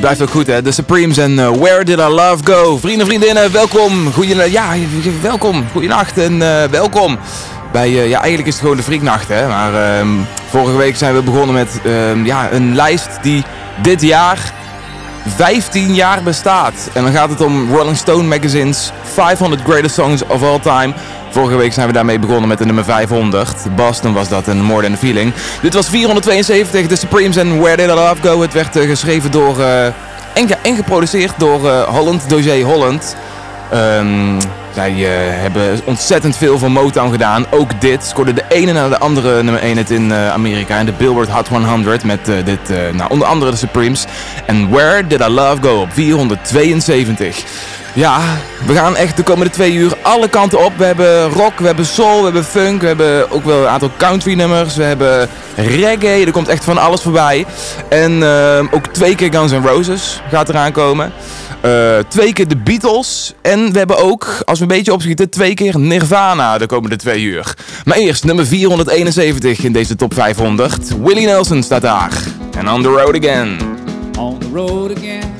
Dit blijft ook goed hè. The Supremes en eh, Where Did Our Love Go? Vrienden, vriendinnen, welkom. Goeie, ja, welkom. Goedenacht en eh, welkom. Bij, eh, ja, eigenlijk is het gewoon de Freaknacht hè. Maar ehm, vorige week zijn we begonnen met ehm, ja, een lijst die dit jaar 15 jaar bestaat. En dan gaat het om Rolling Stone Magazine's 500 Greatest Songs of All Time. Vorige week zijn we daarmee begonnen met de nummer 500. Boston was dat een More Than a Feeling. Dit was 472, The Supremes en Where Did I Love Go. Het werd eh, geschreven door eh, en, ge- en geproduceerd door eh, Holland, Dozier Holland. Ehm, zij hebben ontzettend veel voor Motown gedaan. Ook dit scoorde de ene na de andere nummer 1 het in Amerika. En de Billboard Hot 100 met dit, nou, onder andere de Supremes. En Where Did I Love Go op 472. Ja, we gaan echt de komende twee uur alle kanten op. We hebben rock, we hebben soul, we hebben funk, we hebben ook wel een aantal country nummers. We hebben reggae, er komt echt van alles voorbij. En eh, ook twee keer Guns N' Roses gaat eraan komen. Eh, twee keer de Beatles. En we hebben ook, als we een beetje opschieten, twee keer Nirvana de komende twee uur. Maar eerst nummer 471 in deze top 500. Willie Nelson staat daar. En On The Road Again. on the road again.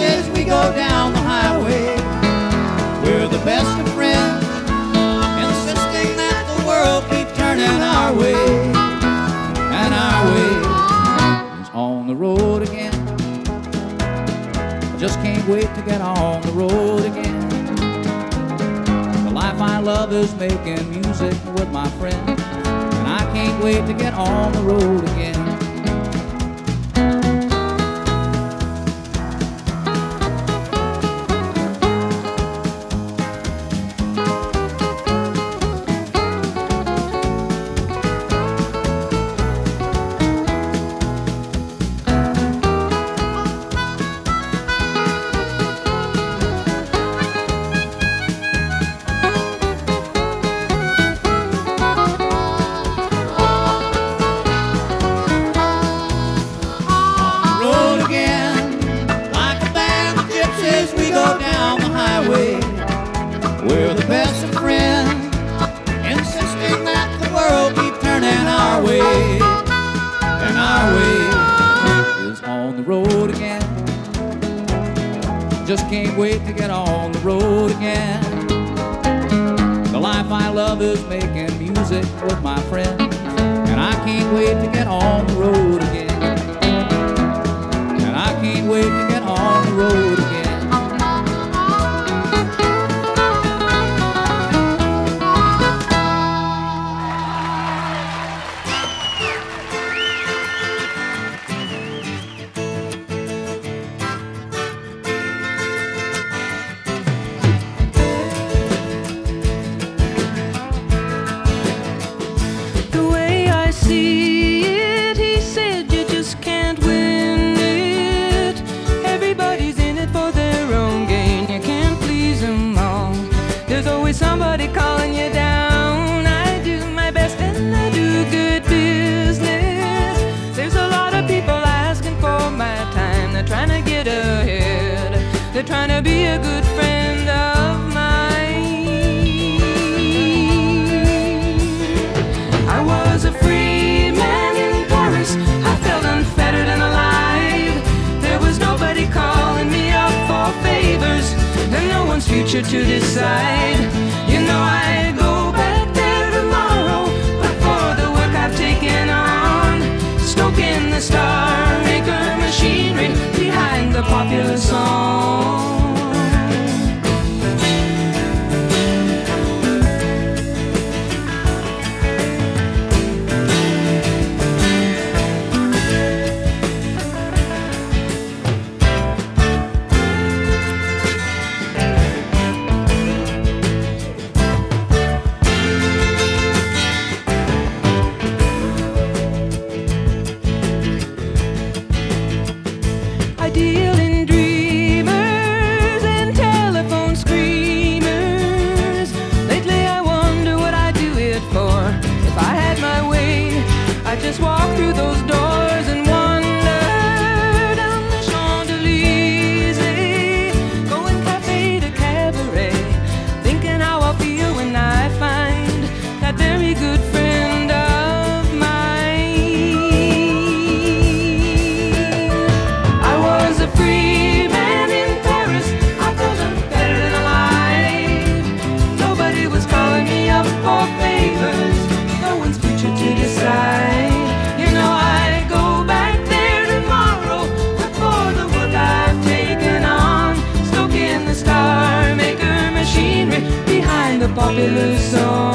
as we go down the highway. We're the best of friends, insisting that the world keep turning our way. And our way is on the road again. I just can't wait to get on the road again. The life I love is making music with my friends. And I can't wait to get on the road again. Future to decide. You know I go back there tomorrow, but for the work I've taken on, stoking the star maker machinery behind the popular song. trempé le sang.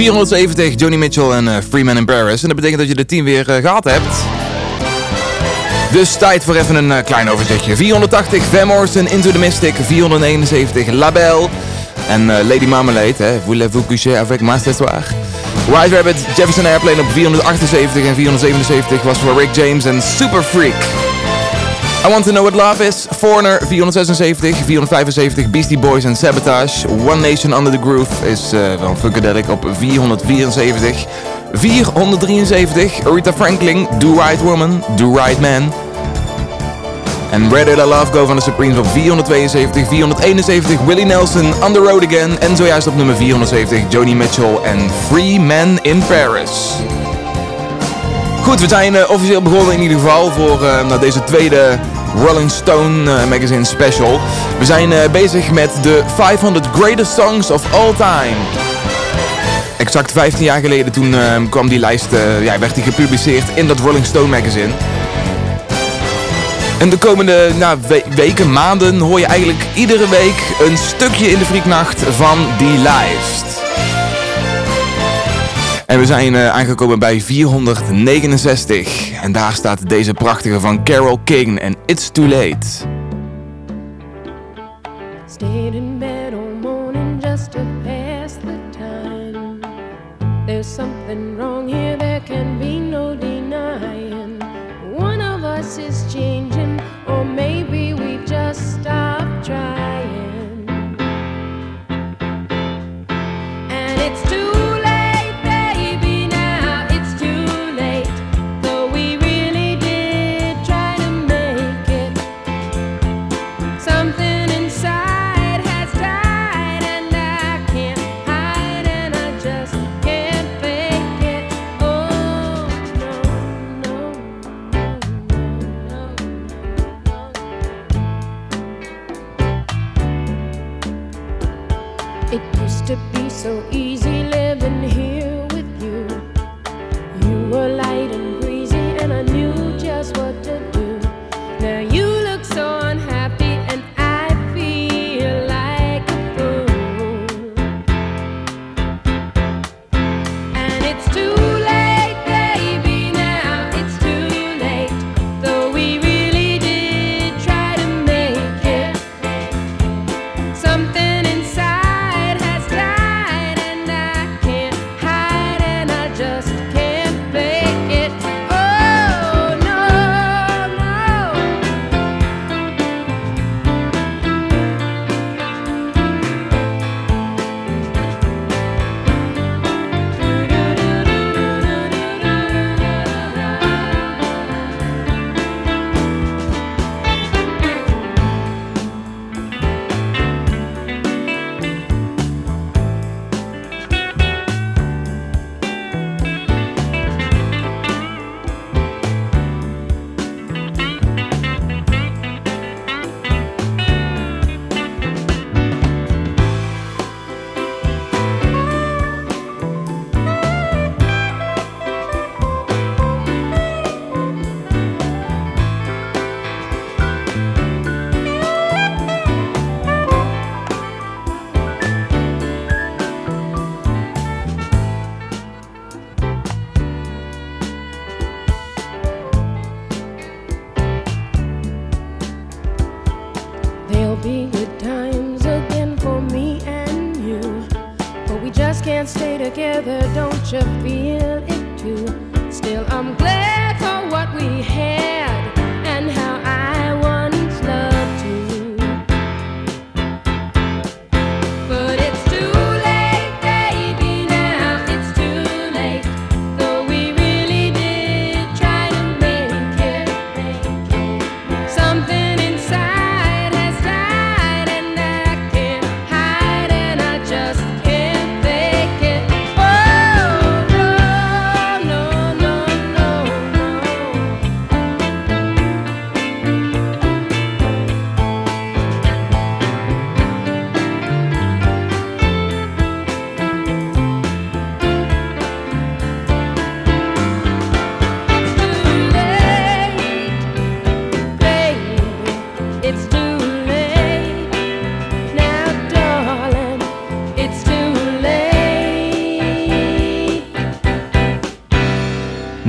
...470, Johnny Mitchell en eh, Freeman in Paris. En dat betekent dat je de 10 weer eh, gehad hebt. Dus tijd voor even een eh, klein overzichtje. 480, Van Morrison, Into the Mystic. 471, Label. En Lady Marmalade, hè. Voulez-vous coucher avec ma ce soir? White Rabbit, Jefferson Airplane op 478 en 477 was voor Rick James en Super Freak. I Want To Know What Love Is, Foreigner 476, 475, Beastie Boys en Sabotage. One Nation Under The Groove is eh, uh, van Funkadelic op 474. 473, Rita Franklin, Do Right Woman, Do Right Man. En Where Did I Love Go van de Supremes op 472, 471, Willie Nelson, On The Road Again. En zojuist op nummer 470, Joni Mitchell en Free Men In Paris. Goed, we zijn eh, officieel begonnen in ieder geval voor eh, nou, deze tweede Rolling Stone eh, magazine special. We zijn bezig met de 500 Greatest Songs of All Time. Exact 15 jaar geleden toen kwam die lijst, ja, werd die gepubliceerd in dat Rolling Stone magazine. En de komende nou, weken, maanden hoor je eigenlijk iedere week een stukje in de Frieknacht van die lijst. En we zijn eh, aangekomen bij 469. En daar staat deze prachtige van Carol King en It's Too Late.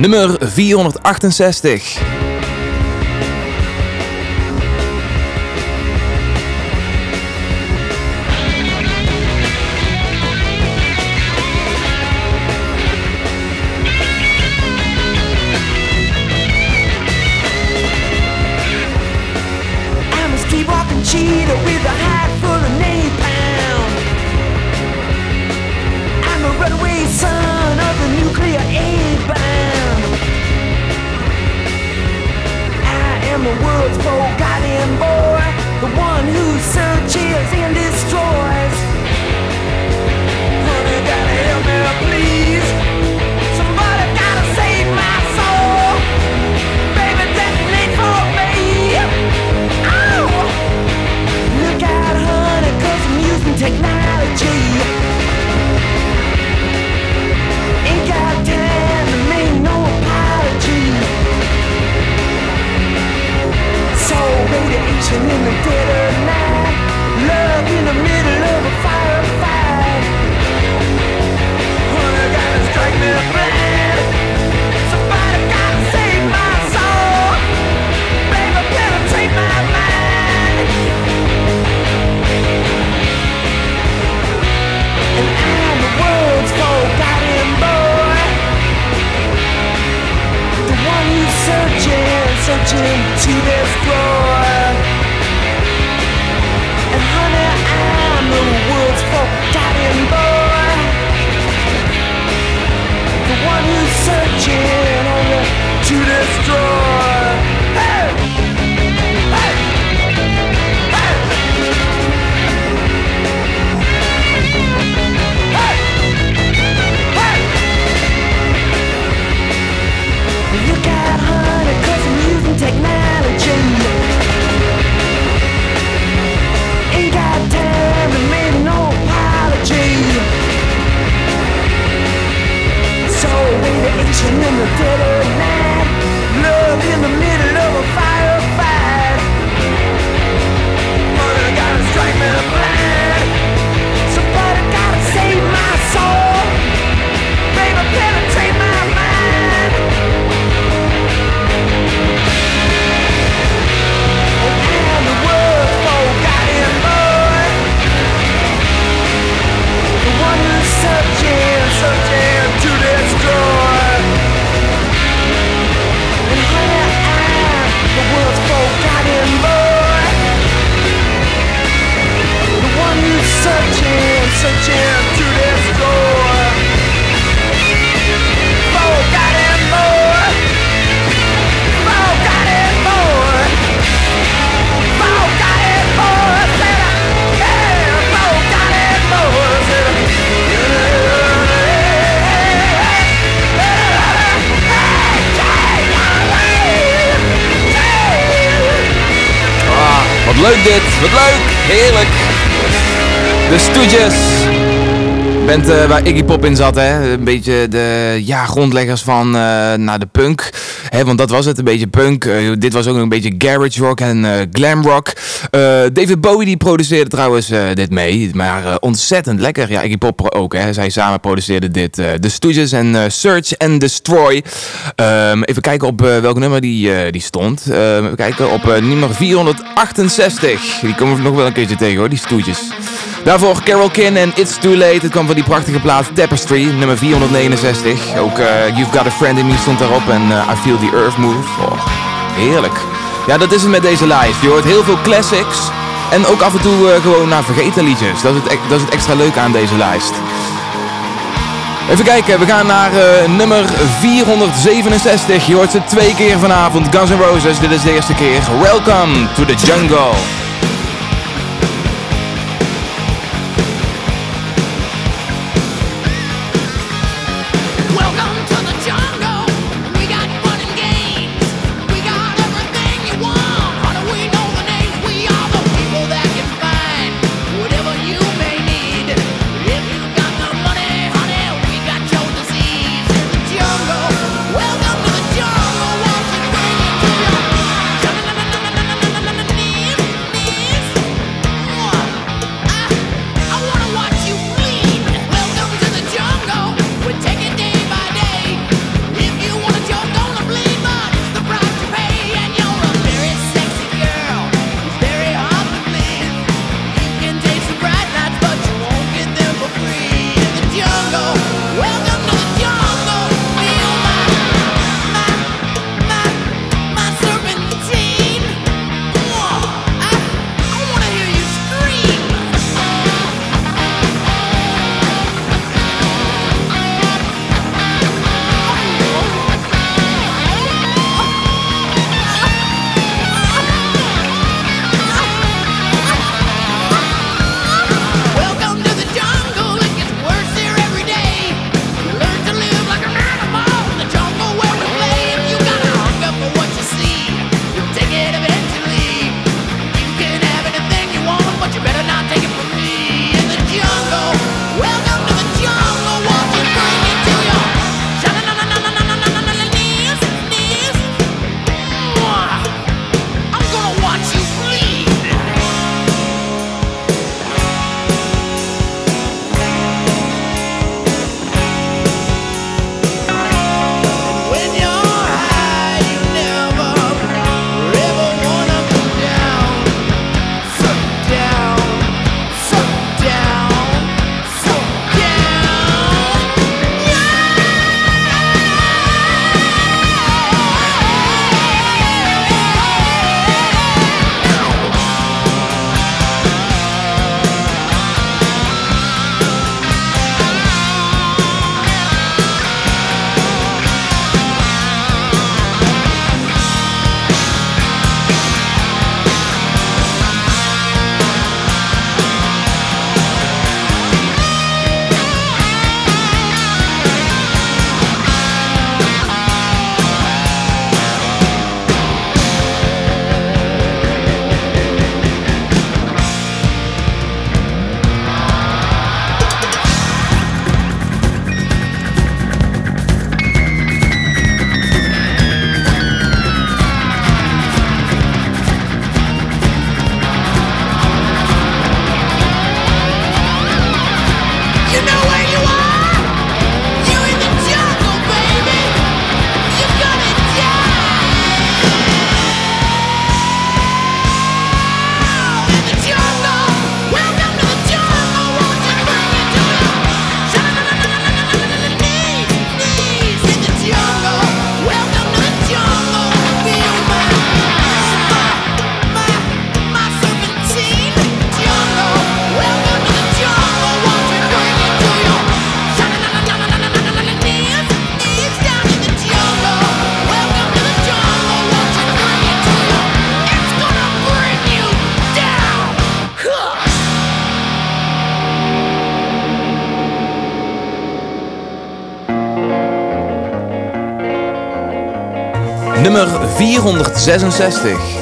Nummer 468. Eh, waar Iggy Pop in zat, hè. Een beetje de ja, grondleggers van naar de punk. Hè, want dat was het, een beetje punk. Eh, dit was ook nog een beetje garage rock en glam rock. David Bowie die produceerde trouwens dit mee. Maar ontzettend lekker. Ja, Iggy Pop ook, hè. Zij samen produceerden dit. de Stooges en Search and Destroy. Ehm, even kijken op welk nummer die, die stond. Ehm, even kijken op nummer 468. Die komen we nog wel een keertje tegen hoor, die Stooges. Daarvoor Carol Kin en It's Too Late. Het kwam van die prachtige plaat Tapestry, nummer 469. Ook eh, You've Got a Friend in Me stond daarop en eh, I Feel the Earth Move. Oh, heerlijk. Ja, dat is het met deze lijst. Je hoort heel veel classics en ook af en toe eh, gewoon naar vergeten liedjes. Dat is, het, dat is het extra leuke aan deze lijst. Even kijken, we gaan naar nummer 467. Je hoort ze twee keer vanavond. Guns N' Roses, dit is de eerste keer. Welcome to the jungle. 466.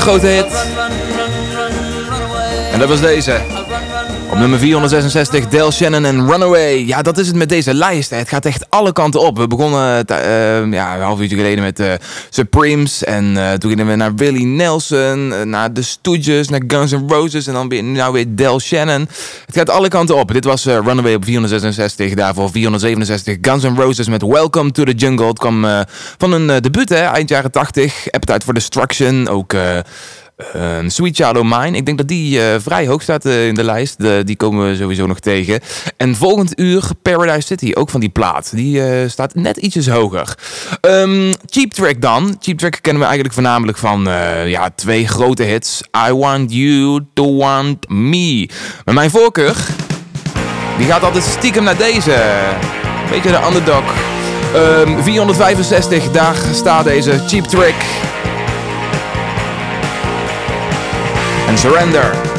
Grote hit. En dat was deze. Nummer 466, Del Shannon en Runaway. Ja, dat is het met deze lijst. Het gaat echt alle kanten op. We begonnen eh, eh, ja, een half uurtje geleden met eh, Supremes. En toen gingen we naar Willie Nelson, naar The Stooges, naar Guns N' Roses. En dan weer, nou weer Del Shannon. Het gaat alle kanten op. Dit was Runaway op 466. Daarvoor 467 Guns N' Roses met Welcome to the Jungle. Het kwam van een debuut, hè, eind jaren 80. Appetite for Destruction. Ook... eh, Sweet O' Mine. Ik denk dat die eh, vrij hoog staat eh, in de lijst. De- die komen we sowieso nog tegen. En volgend uur Paradise City, ook van die plaat. Die eh, staat net ietsjes hoger. Ehm, Cheap Trick dan. Cheap Trick kennen we eigenlijk voornamelijk van ja, twee grote hits. I Want You To Want Me. Maar mijn voorkeur, die gaat altijd stiekem naar deze. Beetje de underdog. Ehm, 465, daar staat deze Cheap Trick. En Surrender.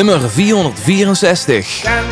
Nummer 464.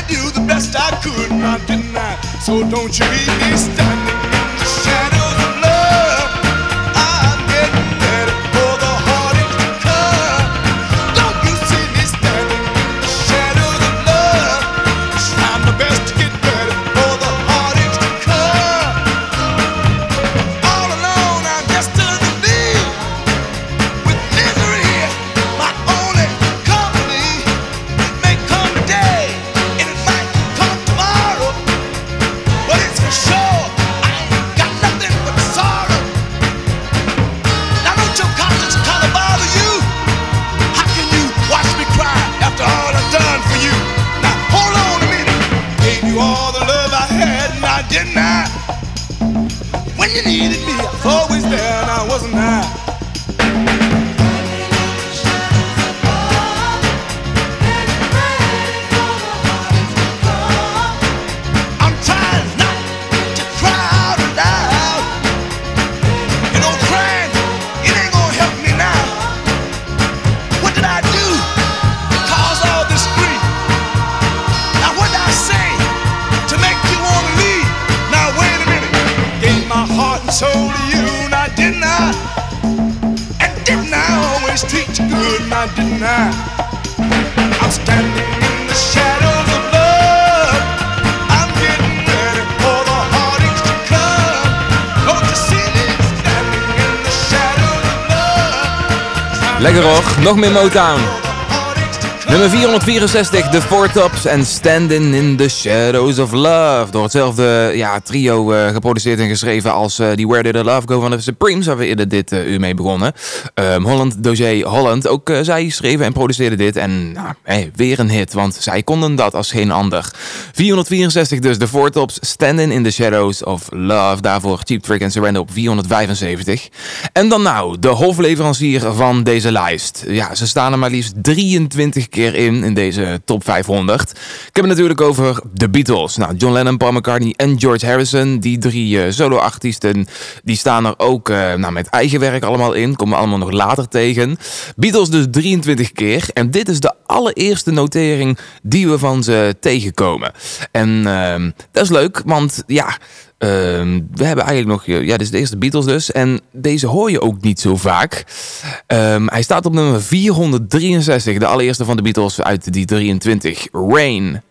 I do the best I could? Didn't I? So don't you leave me standing nog meer Motown. Nummer 464, The Four Tops en Standing in the Shadows of Love. Door hetzelfde ja, trio eh, geproduceerd en geschreven als eh, die Where Did the Love Go van de Supremes, waar we eerder dit eh, uur mee begonnen. Ehm, Holland Dozier Holland, ook zij schreven en produceerden dit. En nou, hey, weer een hit, want zij konden dat als geen ander. 464 dus, The Four Tops, Standing in the Shadows of Love. Daarvoor Cheap Trick en Surrender op 475. En dan nou, de hofleverancier van deze lijst. Ja, ze staan er maar liefst 23 keer in, in deze top 500. Ik heb het natuurlijk over de Beatles. Nou, John Lennon, Paul McCartney en George Harrison. Die drie eh, solo-artiesten, die staan er ook eh, nou, met eigen werk allemaal in. Komen we allemaal nog later tegen. Beatles dus 23 keer. En dit is de allereerste notering die we van ze tegenkomen. En ehm, dat is leuk, want ja... Ehm, we hebben eigenlijk nog, eh, ja, dit is de eerste Beatles dus. En deze hoor je ook niet zo vaak. Ehm, hij staat op nummer 463, de allereerste van de Beatles uit die 23. Rain.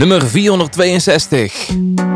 Nummer 462.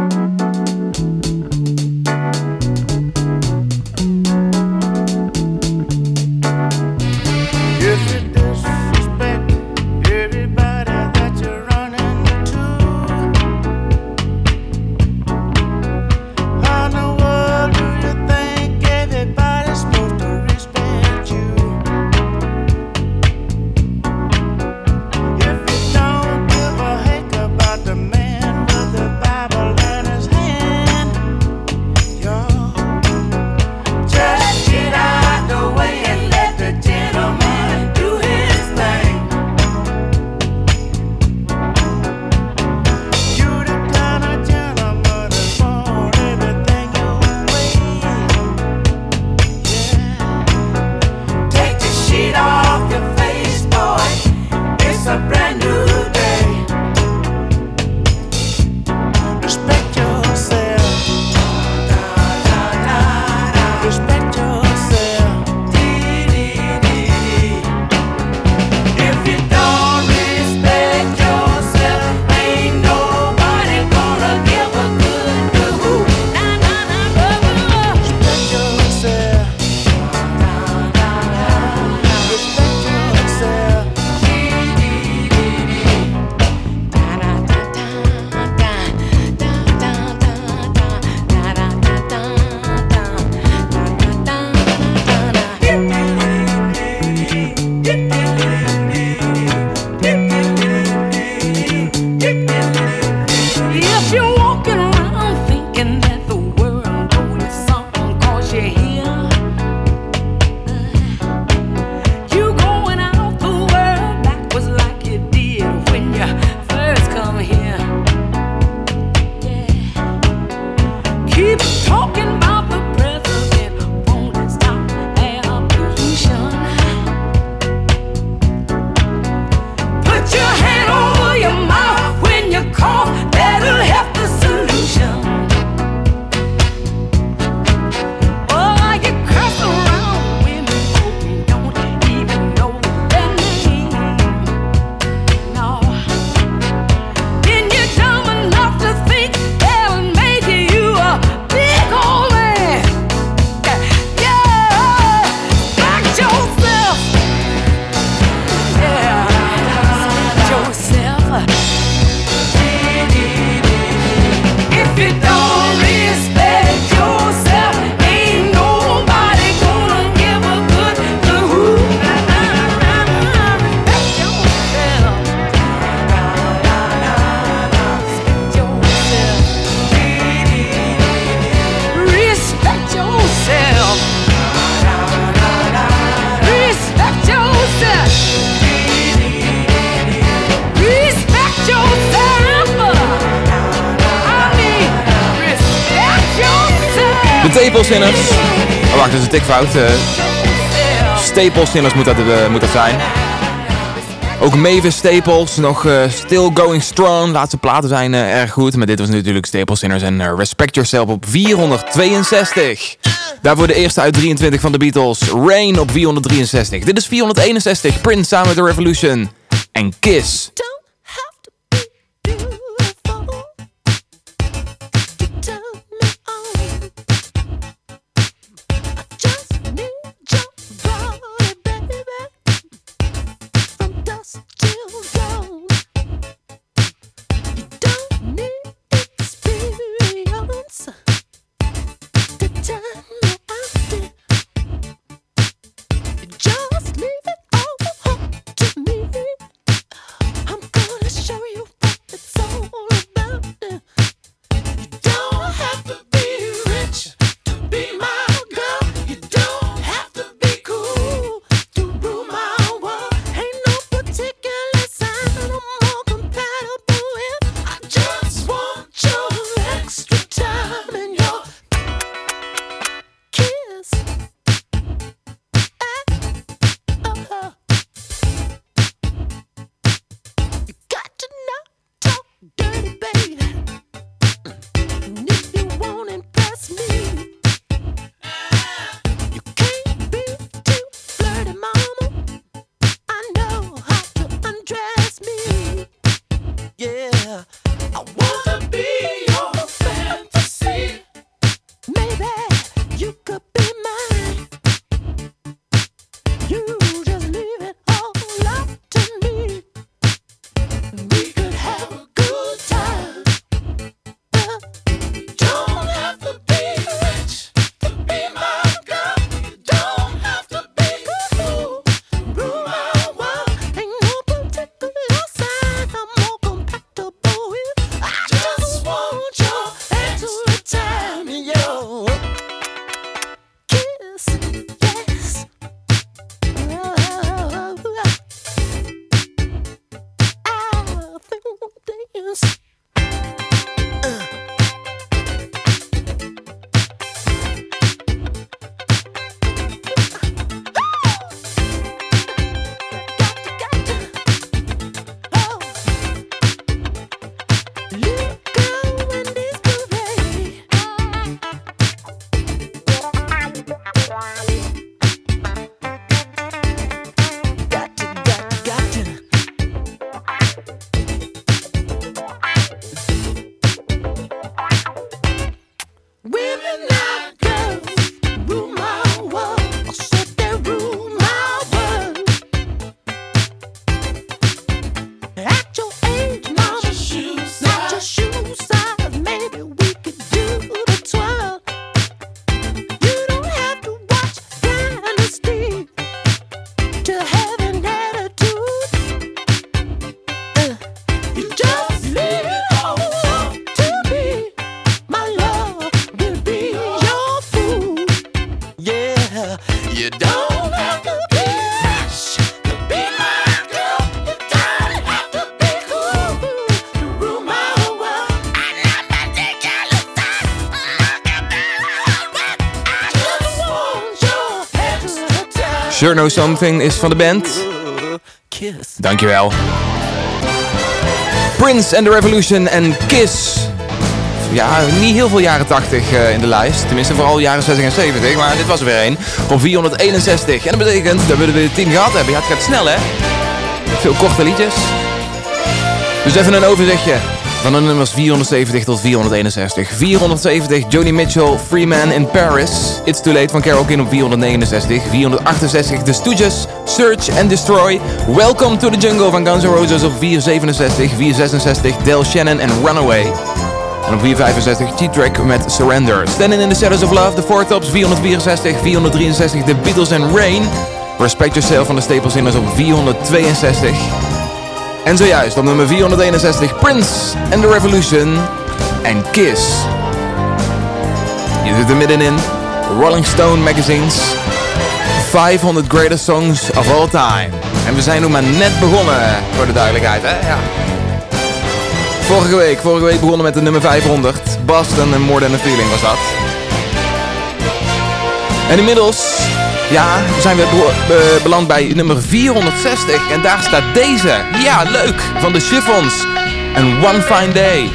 Staplesinners moet dat, uh, moet dat zijn. Ook Mavis Staples, nog eh, Still Going Strong. Laatste platen zijn eh, erg goed. Maar dit was natuurlijk Staplesinners. En Respect Yourself op 462. Daarvoor de eerste uit 23 van de Beatles. Rain op 463. Dit is 461. Prince samen met The Revolution. En Kiss. Know Something is van de band. Dankjewel. Prince and the Revolution en Kiss. Ja, niet heel veel jaren 80 eh, in de lijst. Tenminste, vooral jaren 60 en 70. Maar dit was er weer één. Op 461. En dat betekent dat we er weer 10 gehad hebben. Ja, het gaat snel, hè? Veel korte liedjes. Dus even een overzichtje. Van de nummers 470 tot 461. 470 Joni Mitchell, Freeman in Paris. It's Too Late van Carole King op 469. 468 The Stooges, Search and Destroy. Welcome to the Jungle van Guns N' Roses op 467. 466 Del Shannon en Runaway. En op 465 G-Track met Surrender. Standing in the Shadows of Love, The Four Tops 464. 463 The Beatles and Rain. Respect Yourself van de Staple Singers op 462. En zojuist op nummer 461 Prince and the Revolution en Kiss. Je zit er middenin. Rolling Stone Magazines 500 Greatest Songs of All Time. En we zijn nog maar net begonnen, voor de duidelijkheid, hè? Ja. Vorige week, vorige week begonnen met de nummer 500. Boston en More Than a Feeling was dat. En inmiddels, ja, zijn we be- be- beland bij nummer 460. En daar staat deze. Ja, leuk. Van de Chiffons. En One Fine Day.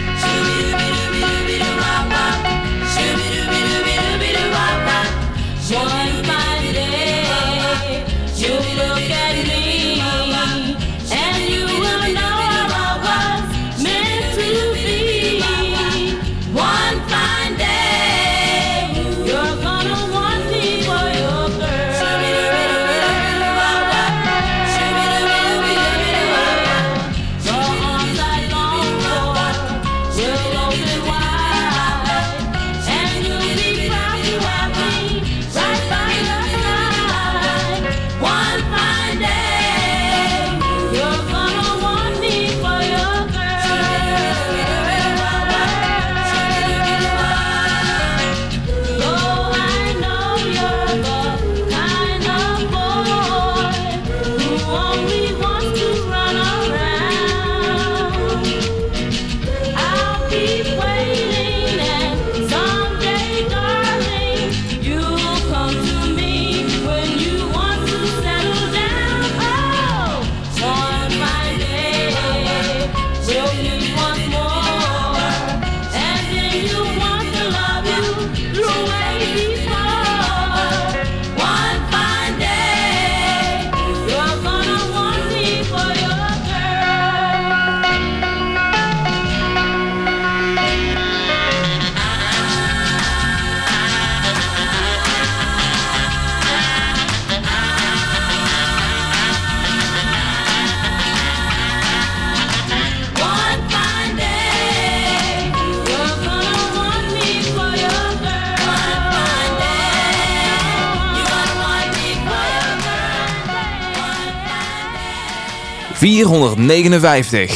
459.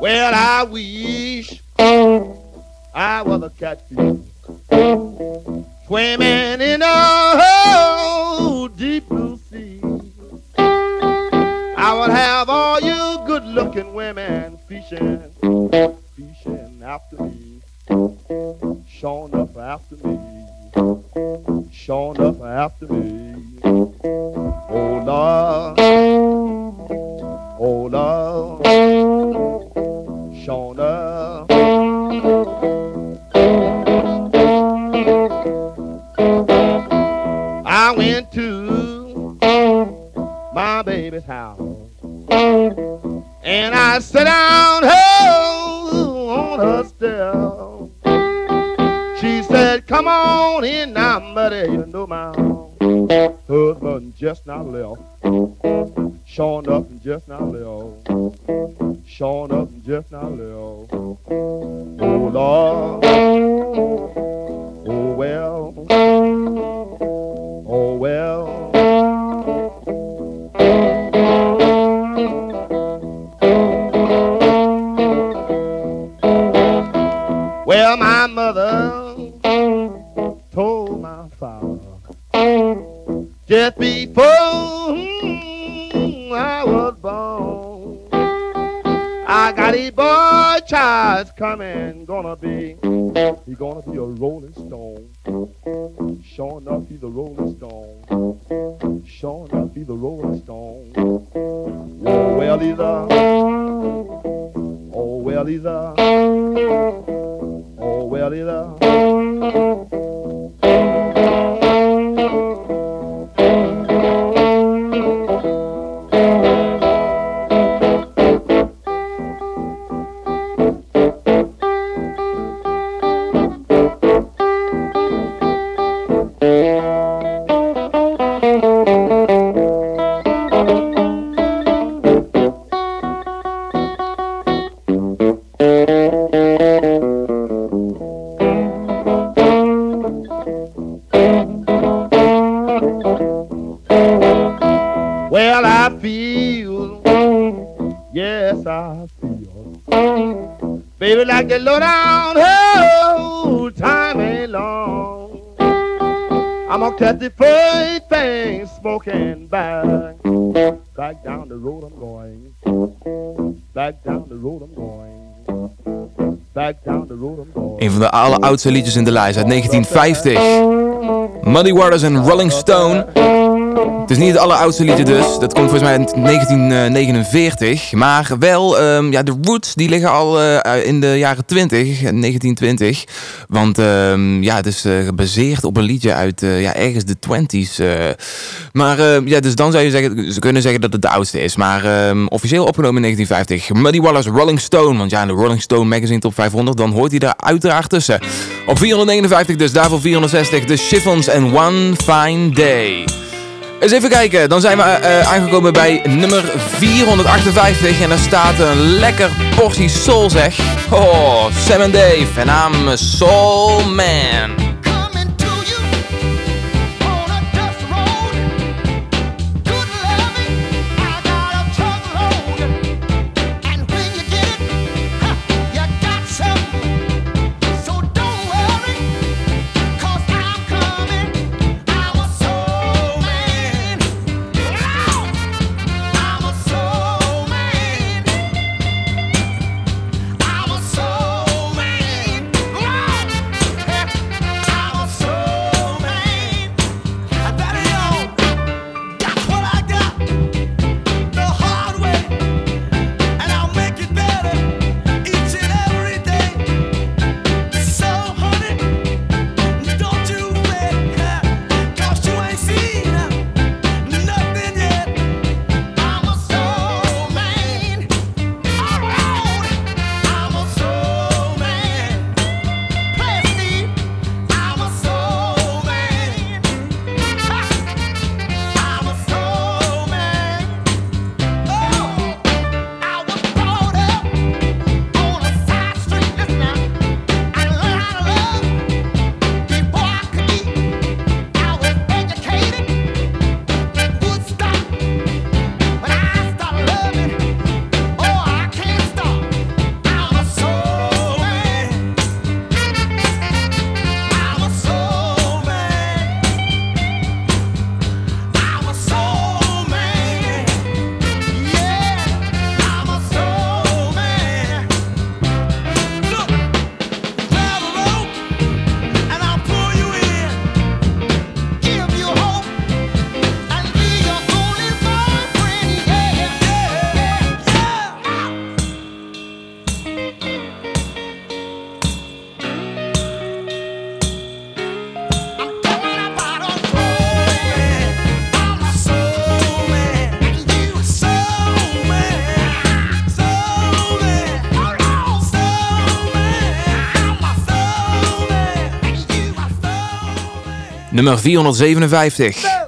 Well, I wish I was a catfish swimming in a deep blue sea. I would have all you good-looking women fishing, fishing after me, showing up after me, showing up after me. Oh Lord, just now left. The low down, oh, time ain't long. I'm gonna catch the first thing smoking back, back down the road I'm going, back down the road I'm going, back down the road I'm going. Een van de alleroudste liedjes in de lijst uit 1950. Muddy Waters en Rolling Stone. Het is niet het alleroudste liedje dus. Dat komt volgens mij uit 1949. Maar wel, ehm, ja, de roots die liggen al eh, in de jaren 20, 1920. Want ehm, ja, het is eh, gebaseerd op een liedje uit eh, ja, ergens de 20s. eh. maar ehm, ja, dus dan zou je zeggen, ze kunnen zeggen dat het de oudste is. Maar officieel opgenomen in 1950. Muddy Waters, Rolling Stone. Want ja, in de Rolling Stone Magazine Top 500, dan hoort hij er uiteraard tussen. Op 459 dus, daarvoor 460. De Chiffons en One Fine Day. Eens even kijken, dan zijn we eh, aangekomen bij nummer 458 en daar staat een lekker portie soul zeg. Oh, Sam and Dave en I'm Soul Man. Nummer 457.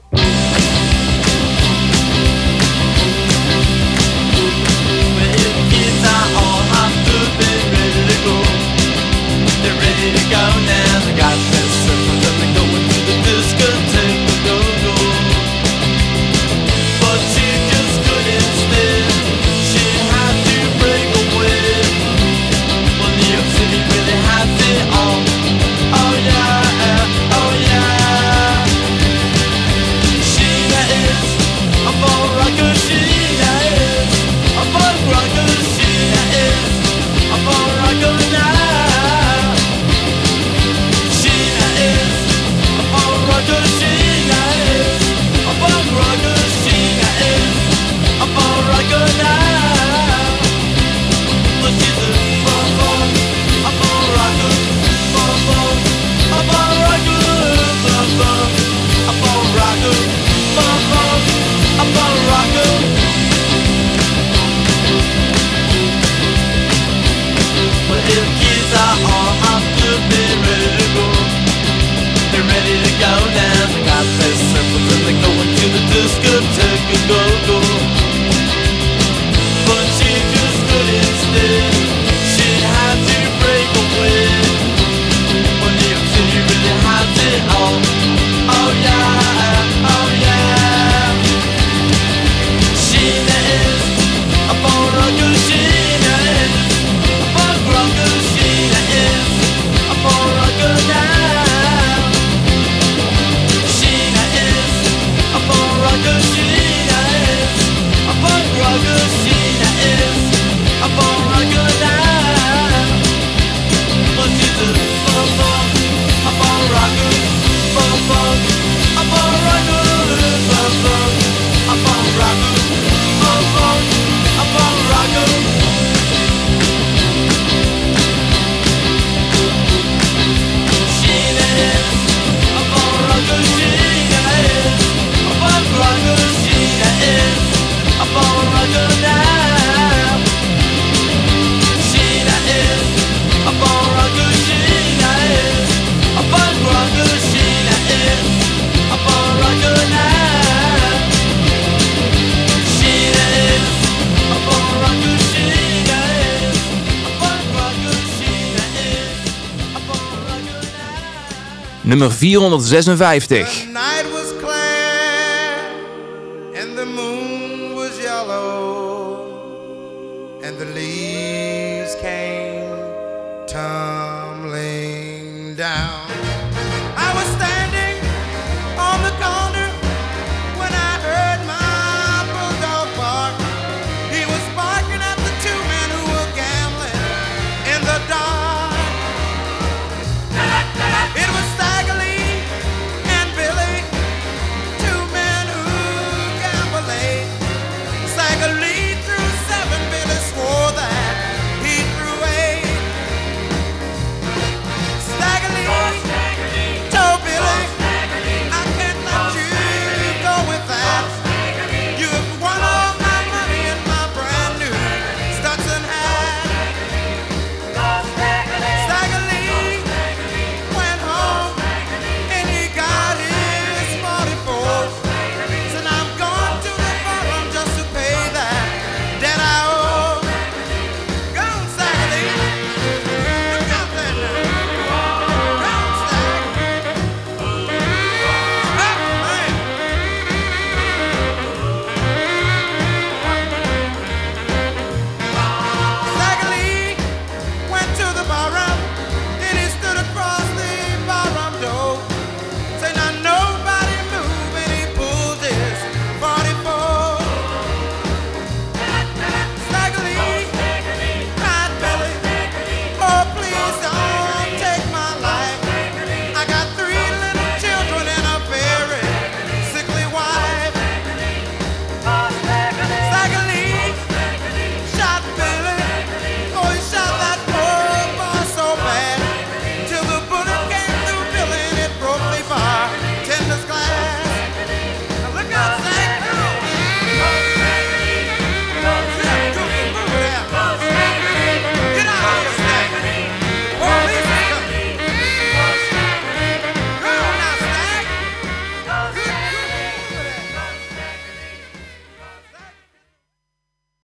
Nummer 456.